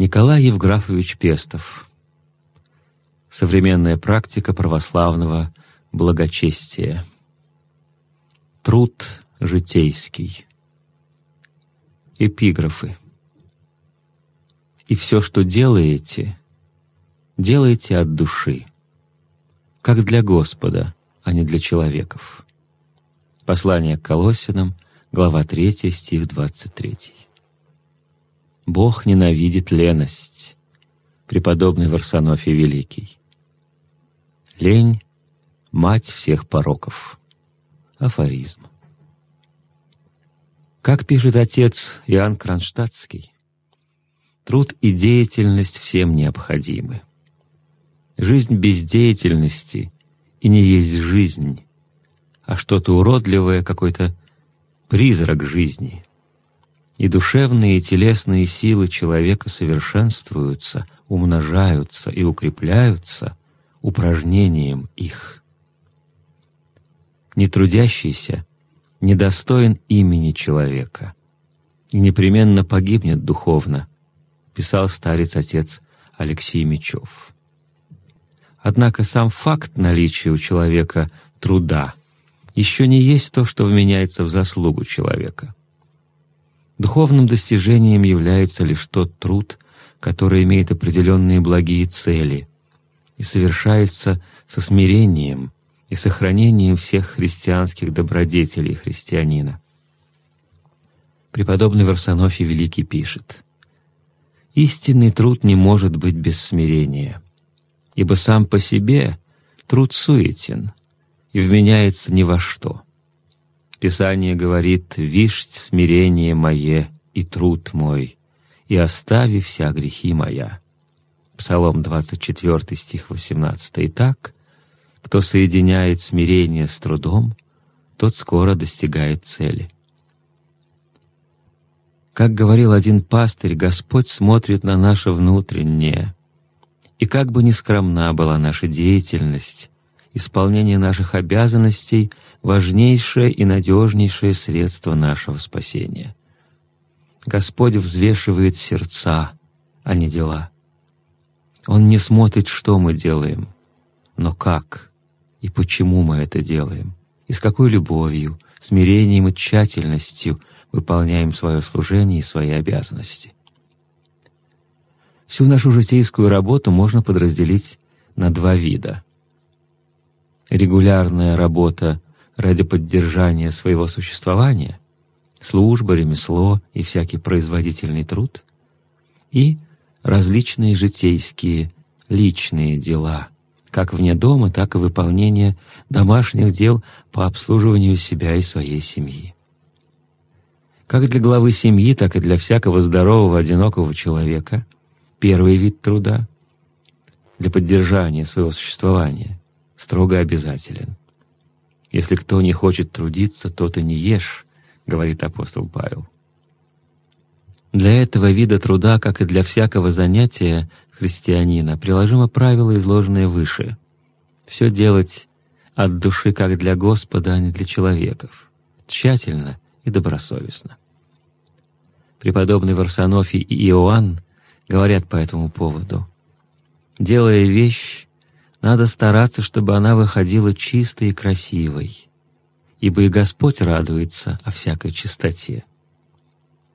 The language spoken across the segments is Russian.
Николай Евграфович Пестов. Современная практика православного благочестия. Труд житейский. Эпиграфы. И все, что делаете, делайте от души, как для Господа, а не для человеков. Послание к Колоссянам, глава 3, стих 23. Бог ненавидит леность. Преподобный Варсонофий Великий. Лень — мать всех пороков. Афоризм. Как пишет отец Иоанн Кронштадтский, труд и деятельность всем необходимы. Жизнь без деятельности и не есть жизнь, а что-то уродливое, какой-то призрак жизни — и душевные и телесные силы человека совершенствуются, умножаются и укрепляются упражнением их. Нетрудящийся недостоин имени человека и непременно погибнет духовно, писал старец-отец Алексей Мечев. Однако сам факт наличия у человека труда еще не есть то, что вменяется в заслугу человека — Духовным достижением является лишь тот труд, который имеет определенные благие цели и совершается со смирением и сохранением всех христианских добродетелей христианина. Преподобный Варсонофий Великий пишет, «Истинный труд не может быть без смирения, ибо сам по себе труд суетен и вменяется ни во что». Писание говорит «Вишть смирение мое и труд мой, и остави вся грехи моя». Псалом 24 стих 18. Итак, кто соединяет смирение с трудом, тот скоро достигает цели. Как говорил один пастырь, Господь смотрит на наше внутреннее. И как бы ни скромна была наша деятельность, исполнение наших обязанностей — важнейшее и надежнейшее средство нашего спасения. Господь взвешивает сердца, а не дела. Он не смотрит, что мы делаем, но как и почему мы это делаем, и с какой любовью, смирением и тщательностью выполняем свое служение и свои обязанности. Всю нашу житейскую работу можно подразделить на два вида — регулярная работа ради поддержания своего существования, служба, ремесло и всякий производительный труд, и различные житейские, личные дела, как вне дома, так и выполнение домашних дел по обслуживанию себя и своей семьи. Как для главы семьи, так и для всякого здорового, одинокого человека первый вид труда — для поддержания своего существования, строго обязателен. «Если кто не хочет трудиться, тот и не ешь», — говорит апостол Павел. Для этого вида труда, как и для всякого занятия христианина, приложимо правило, изложенное выше. Все делать от души, как для Господа, а не для человеков, тщательно и добросовестно. Преподобный Варсонофий и Иоанн говорят по этому поводу. «Делая вещь, надо стараться, чтобы она выходила чистой и красивой, ибо и Господь радуется о всякой чистоте.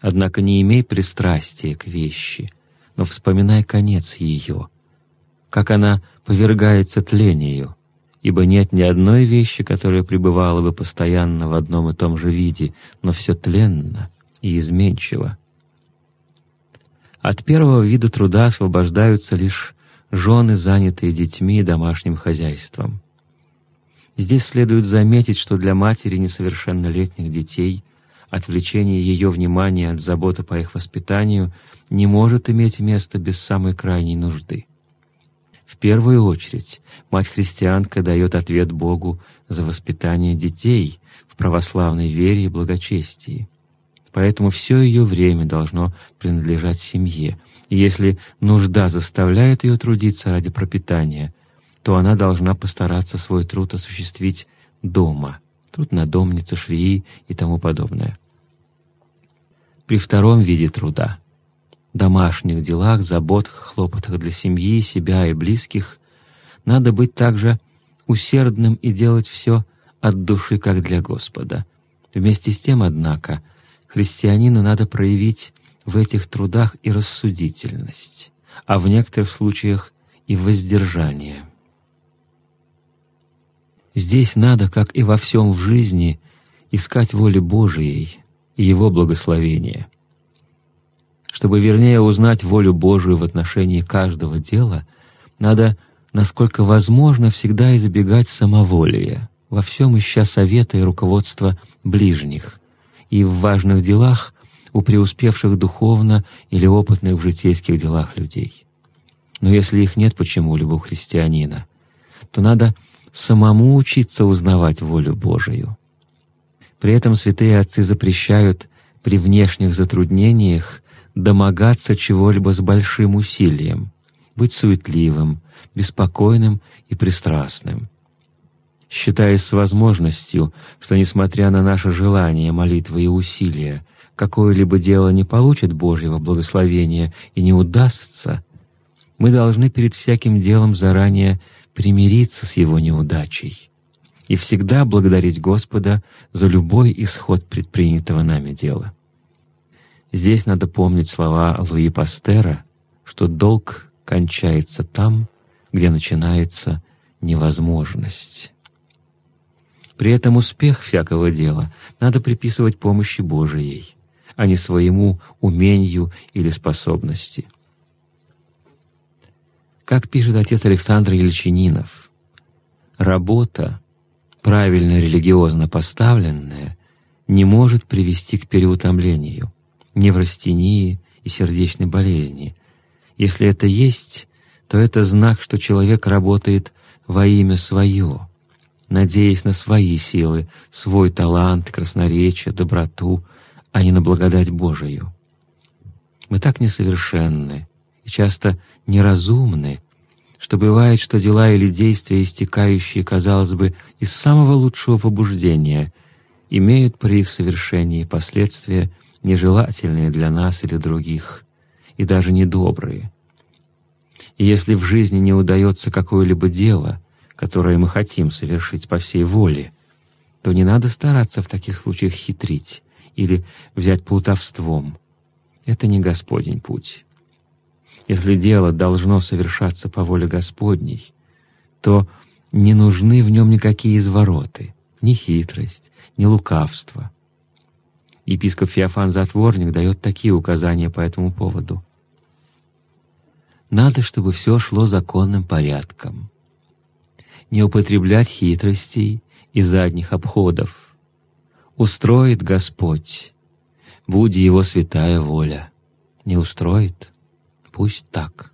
Однако не имей пристрастия к вещи, но вспоминай конец ее, как она повергается тлению, ибо нет ни одной вещи, которая пребывала бы постоянно в одном и том же виде, но все тленно и изменчиво. От первого вида труда освобождаются лишь жены, занятые детьми и домашним хозяйством. Здесь следует заметить, что для матери несовершеннолетних детей отвлечение ее внимания от заботы по их воспитанию не может иметь места без самой крайней нужды. В первую очередь мать-христианка дает ответ Богу за воспитание детей в православной вере и благочестии. Поэтому все ее время должно принадлежать семье — и если нужда заставляет ее трудиться ради пропитания, то она должна постараться свой труд осуществить дома, труд на домнице, швеи и тому подобное. При втором виде труда домашних делах, заботах, хлопотах для семьи, себя и близких, надо быть также усердным и делать все от души, как для Господа. Вместе с тем, однако, христианину надо проявить в этих трудах и рассудительность, а в некоторых случаях и воздержание. Здесь надо, как и во всем в жизни, искать воли Божией и Его благословения. Чтобы вернее узнать волю Божию в отношении каждого дела, надо, насколько возможно, всегда избегать самоволия, во всем ища совета и руководства ближних, и в важных делах у преуспевших духовно или опытных в житейских делах людей. Но если их нет почему-либо у христианина, то надо самому учиться узнавать волю Божию. При этом святые отцы запрещают при внешних затруднениях домогаться чего-либо с большим усилием, быть суетливым, беспокойным и пристрастным. Считаясь с возможностью, что, несмотря на наше желание, молитвы и усилия, какое-либо дело не получит Божьего благословения и не удастся, мы должны перед всяким делом заранее примириться с его неудачей и всегда благодарить Господа за любой исход предпринятого нами дела. Здесь надо помнить слова Луи Пастера, что долг кончается там, где начинается невозможность. При этом успех всякого дела надо приписывать помощи Божией, а не своему умению или способности. Как пишет отец Александр Ельчининов, «Работа, правильно религиозно поставленная, не может привести к переутомлению, неврастении и сердечной болезни. Если это есть, то это знак, что человек работает во имя свое, надеясь на свои силы, свой талант, красноречие, доброту, а не на благодать Божию. Мы так несовершенны и часто неразумны, что бывает, что дела или действия, истекающие, казалось бы, из самого лучшего побуждения, имеют при их совершении последствия, нежелательные для нас или других, и даже недобрые. И если в жизни не удается какое-либо дело, которое мы хотим совершить по всей воле, то не надо стараться в таких случаях хитрить или взять плутовством. Это не Господень путь. Если дело должно совершаться по воле Господней, то не нужны в нем никакие извороты, ни хитрость, ни лукавство. Епископ Феофан Затворник дает такие указания по этому поводу. Надо, чтобы все шло законным порядком. Не употреблять хитростей и задних обходов. Устроит Господь, будь Его святая воля. Не устроит Пусть так.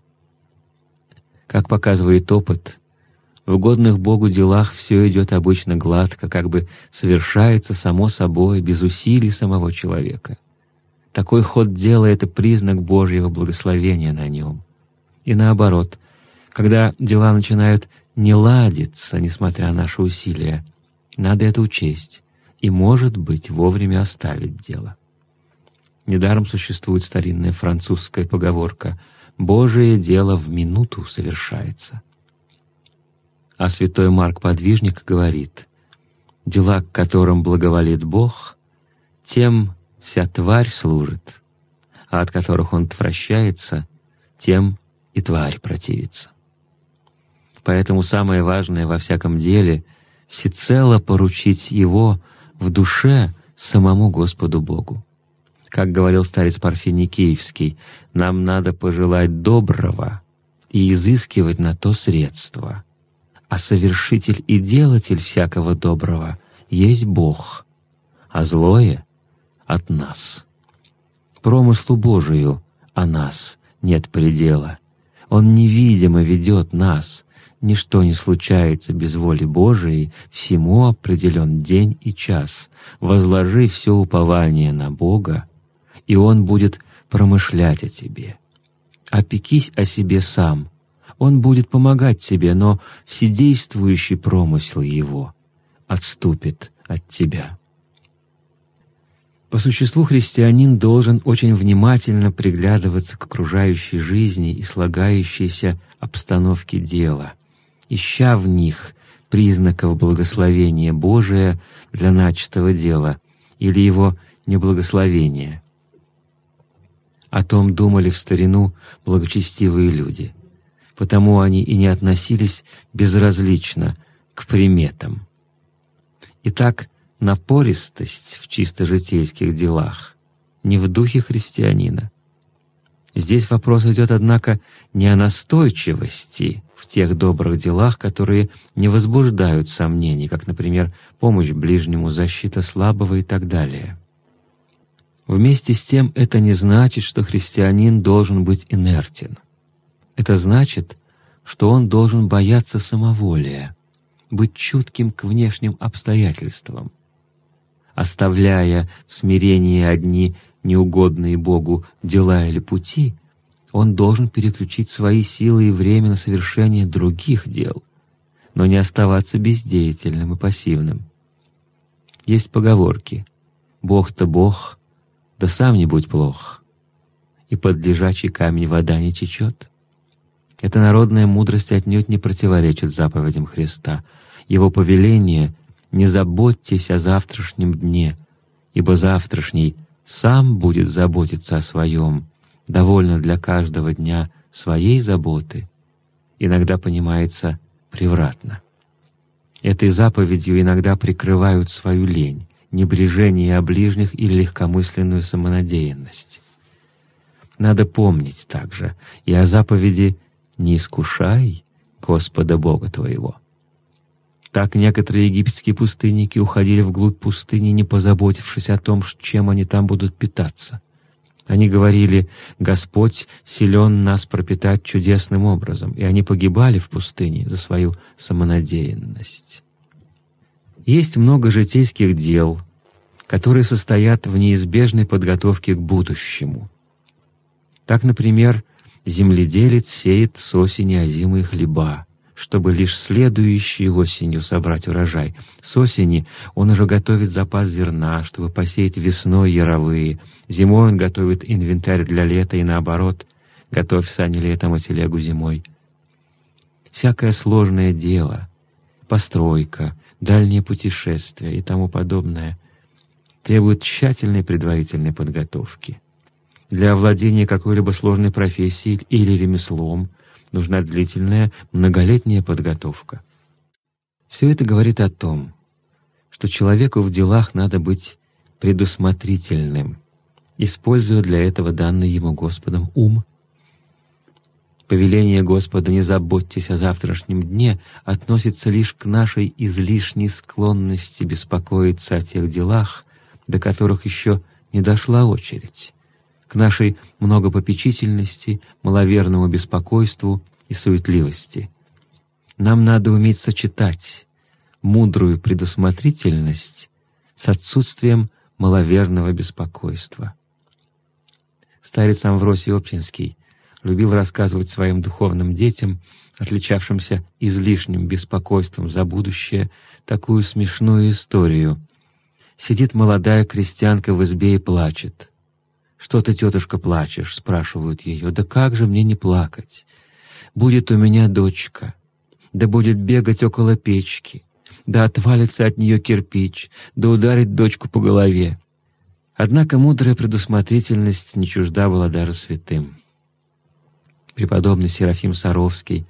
Как показывает опыт, в годных Богу делах все идет обычно гладко, как бы совершается само собой, без усилий самого человека. Такой ход дела — это признак Божьего благословения на нем. И наоборот, когда дела начинают не ладиться, несмотря на наши усилия, надо это учесть и, может быть, вовремя оставить дело. Недаром существует старинная французская поговорка «Божие дело в минуту совершается». А святой Марк Подвижник говорит, «Дела, к которым благоволит Бог, тем вся тварь служит, а от которых он отвращается, тем и тварь противится». Поэтому самое важное во всяком деле — всецело поручить его в душе самому Господу Богу. Как говорил старец Парфений Киевский, нам надо пожелать доброго и изыскивать на то средства. А совершитель и делатель всякого доброго есть Бог, а злое — от нас. Промыслу Божию о нас нет предела. Он невидимо ведет нас. Ничто не случается без воли Божией, всему определен день и час. Возложи все упование на Бога, и Он будет промышлять о тебе. Опекись о себе сам. Он будет помогать тебе, но вседействующий промысел Его отступит от тебя. По существу христианин должен очень внимательно приглядываться к окружающей жизни и слагающейся обстановке дела, ища в них признаков благословения Божия для начатого дела или его неблагословения. О том думали в старину благочестивые люди, потому они и не относились безразлично к приметам. Итак, напористость в чисто житейских делах не в духе христианина. Здесь вопрос идет, однако, не о настойчивости в тех добрых делах, которые не возбуждают сомнений, как, например, помощь ближнему, защита слабого и так далее. Вместе с тем это не значит, что христианин должен быть инертен. Это значит, что он должен бояться самоволия, быть чутким к внешним обстоятельствам, оставляя в смирении одни неугодные Богу дела или пути, он должен переключить свои силы и время на совершение других дел, но не оставаться бездеятельным и пассивным. Есть поговорки «Бог-то Бог, да сам не будь плох», и под лежачий камень вода не течет. Эта народная мудрость отнюдь не противоречит заповедям Христа. Его повеление не заботьтесь о завтрашнем дне, ибо завтрашний сам будет заботиться о своем, довольно для каждого дня своей заботы, иногда понимается превратно. Этой заповедью иногда прикрывают свою лень, небрежение о ближних или легкомысленную самонадеянность. Надо помнить также и о заповеди «Не искушай Господа Бога твоего». Так некоторые египетские пустынники уходили вглубь пустыни, не позаботившись о том, чем они там будут питаться. Они говорили, «Господь силен нас пропитать чудесным образом», и они погибали в пустыне за свою самонадеянность. Есть много житейских дел, которые состоят в неизбежной подготовке к будущему. Так, например, земледелец сеет с осени озимые хлеба, чтобы лишь следующей осенью собрать урожай. С осени он уже готовит запас зерна, чтобы посеять весной яровые. Зимой он готовит инвентарь для лета и наоборот. Готовь сани летом, а телегу зимой. Всякое сложное дело, постройка, дальние путешествия и тому подобное требует тщательной предварительной подготовки. Для овладения какой-либо сложной профессией или ремеслом нужна длительная, многолетняя подготовка. Все это говорит о том, что человеку в делах надо быть предусмотрительным, используя для этого данный ему Господом ум. Повеление Господа «не заботьтесь о завтрашнем дне» относится лишь к нашей излишней склонности беспокоиться о тех делах, до которых еще не дошла очередь к нашей многопопечительности, маловерному беспокойству и суетливости. Нам надо уметь сочетать мудрую предусмотрительность с отсутствием маловерного беспокойства. Старец Амвросий Обчинский любил рассказывать своим духовным детям, отличавшимся излишним беспокойством за будущее, такую смешную историю. Сидит молодая крестьянка в избе и плачет. «Что ты, тетушка, плачешь?» — спрашивают ее. «Да как же мне не плакать? Будет у меня дочка, да будет бегать около печки, да отвалится от нее кирпич, да ударит дочку по голове». Однако мудрая предусмотрительность не чужда была даже святым. Преподобный Серафим Саровский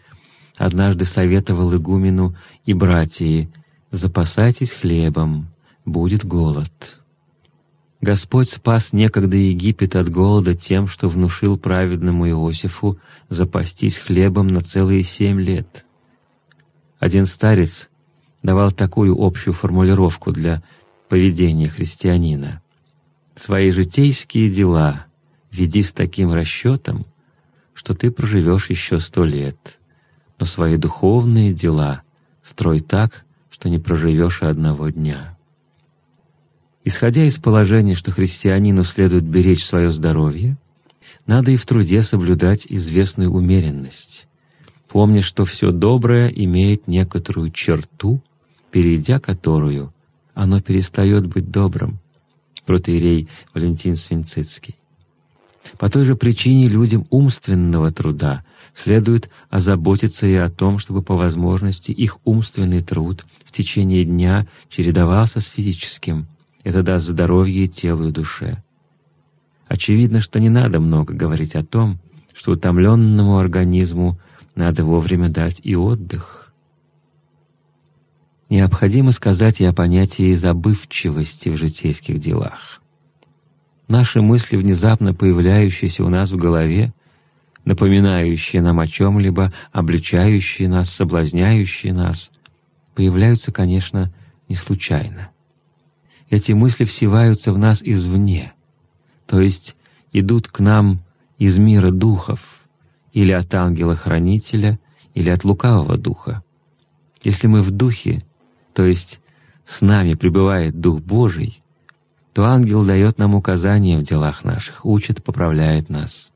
однажды советовал игумену и братьи «Запасайтесь хлебом, будет голод». Господь спас некогда Египет от голода тем, что внушил праведному Иосифу запастись хлебом на целые семь лет. Один старец давал такую общую формулировку для поведения христианина. «Свои житейские дела веди с таким расчетом, что ты проживешь еще сто лет, но свои духовные дела строй так, что не проживешь и одного дня». Исходя из положения, что христианину следует беречь свое здоровье, надо и в труде соблюдать известную умеренность, помня, что все доброе имеет некоторую черту, перейдя которую оно перестает быть добрым. протеерей Валентин Свинцицкий. По той же причине людям умственного труда следует озаботиться и о том, чтобы по возможности их умственный труд в течение дня чередовался с физическим. Это даст здоровье телу и душе. Очевидно, что не надо много говорить о том, что утомленному организму надо вовремя дать и отдых. Необходимо сказать и о понятии забывчивости в житейских делах. Наши мысли, внезапно появляющиеся у нас в голове, напоминающие нам о чем-либо, обличающие нас, соблазняющие нас, появляются, конечно, не случайно. Эти мысли всеваются в нас извне, то есть идут к нам из мира духов, или от ангела-хранителя, или от лукавого духа. Если мы в духе, то есть с нами пребывает Дух Божий, то ангел дает нам указания в делах наших, учит, поправляет нас.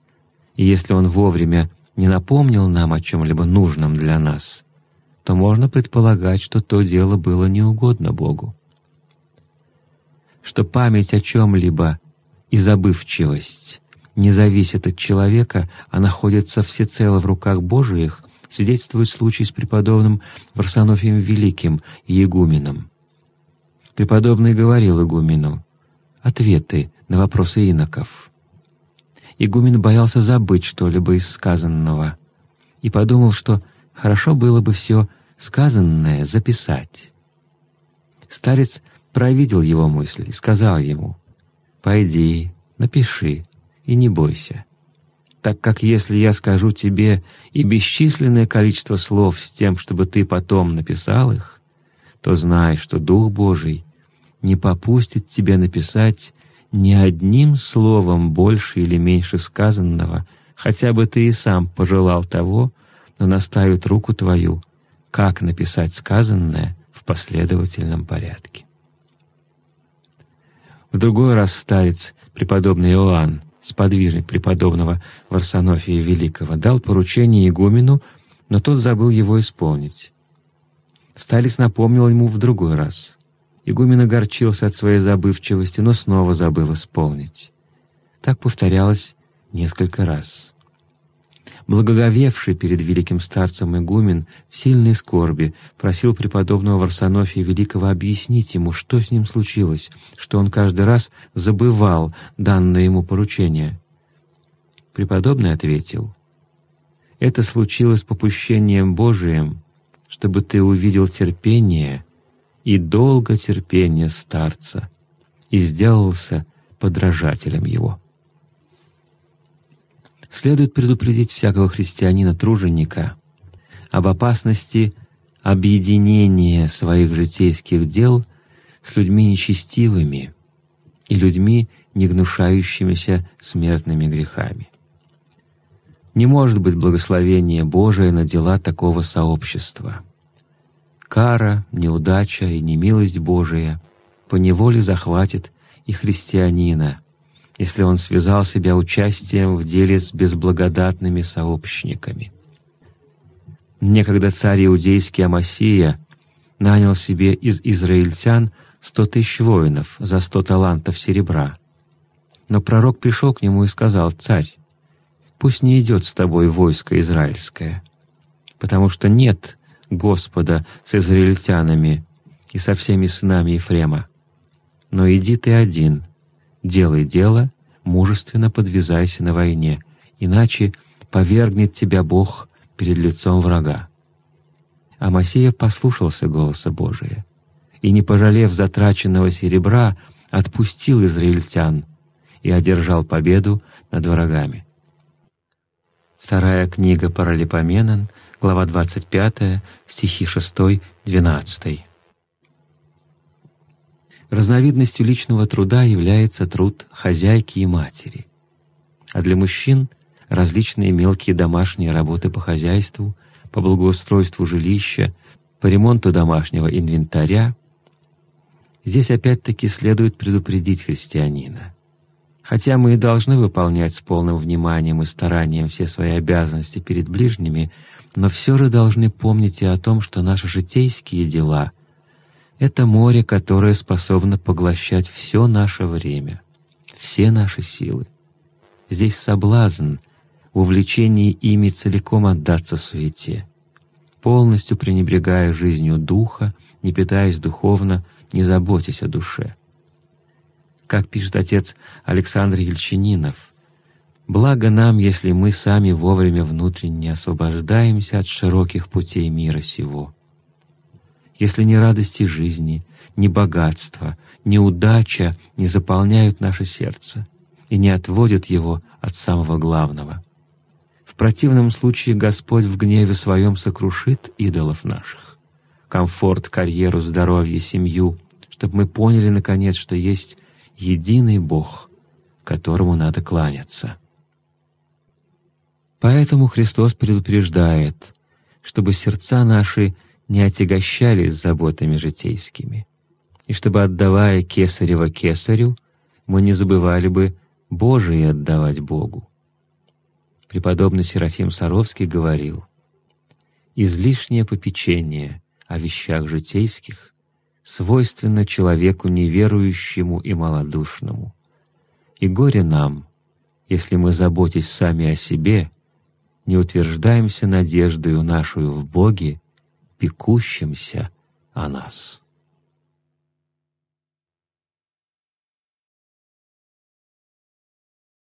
И если он вовремя не напомнил нам о чем-либо нужном для нас, то можно предполагать, что то дело было неугодно Богу. Что память о чем-либо и забывчивость не зависят от человека, а находятся всецело в руках Божиих, свидетельствует случай с преподобным Варсонофием Великим и игуменом. Преподобный говорил игумену, ответы на вопросы иноков. Игумен боялся забыть что-либо из сказанного и подумал, что хорошо было бы все сказанное записать. Старец провидел его мысли и сказал ему, «Пойди, напиши и не бойся, так как если я скажу тебе и бесчисленное количество слов с тем, чтобы ты потом написал их, то знай, что Дух Божий не попустит тебе написать ни одним словом больше или меньше сказанного, хотя бы ты и сам пожелал того, но наставит руку твою, как написать сказанное в последовательном порядке. В другой раз старец, преподобный Иоанн, сподвижник преподобного Варсонофия Великого, дал поручение игумену, но тот забыл его исполнить. Старец напомнил ему в другой раз. Игумен огорчился от своей забывчивости, но снова забыл исполнить. Так повторялось несколько раз. Благоговевший перед великим старцем игумен в сильной скорби просил преподобного Варсонофия Великого объяснить ему, что с ним случилось, что он каждый раз забывал данное ему поручение. Преподобный ответил, «Это случилось попущением Божиим, чтобы ты увидел терпение и долго терпение старца и сделался подражателем его. Следует предупредить всякого христианина-труженика об опасности объединения своих житейских дел с людьми нечестивыми и людьми, не гнушающимися смертными грехами. Не может быть благословения Божие на дела такого сообщества — кара, неудача и немилость Божия поневоле захватит и христианина, если он связал себя участием в деле с безблагодатными сообщниками. Некогда царь иудейский Амасия нанял себе из израильтян сто тысяч воинов за сто талантов серебра. Но пророк пришел к нему и сказал, «Царь, пусть не идет с тобой войско израильское, потому что нет Господа с израильтянами и со всеми сынами Ефрема. Но иди ты один, делай дело, мужественно подвязайся на войне, иначе повергнет тебя Бог перед лицом врага». Амасия послушался голоса Божия и, не пожалев затраченного серебра, отпустил израильтян и одержал победу над врагами. Вторая книга Паралипоменон — глава 25, стихи 6-12. Разновидностью личного труда является труд хозяйки и матери, а для мужчин — различные мелкие домашние работы по хозяйству, по благоустройству жилища, по ремонту домашнего инвентаря. Здесь опять-таки следует предупредить христианина. Хотя мы и должны выполнять с полным вниманием и старанием все свои обязанности перед ближними — но все же должны помнить и о том, что наши житейские дела — Это море, которое способно поглощать все наше время, все наши силы. Здесь соблазн, увлечение ими целиком отдаться суете, полностью пренебрегая жизнью духа, не питаясь духовно, не заботясь о душе. Как пишет отец Александр Ельчининов, «Благо нам, если мы сами вовремя внутренне освобождаемся от широких путей мира сего. Если ни радости жизни, ни богатства, ни удача не заполняют наше сердце и не отводят его от самого главного. В противном случае Господь в гневе своем сокрушит идолов наших. Комфорт, карьеру, здоровье, семью, чтобы мы поняли, наконец, что есть единый Бог, которому надо кланяться. Поэтому Христос предупреждает, чтобы сердца наши не отягощались заботами житейскими, и чтобы, отдавая кесарево кесарю, мы не забывали бы Божие отдавать Богу. Преподобный Серафим Саровский говорил, «Излишнее попечение о вещах житейских свойственно человеку неверующему и малодушному. И горе нам, если мы, заботясь сами о себе, не утверждаемся надеждою нашу в Боге, пекущемся о нас.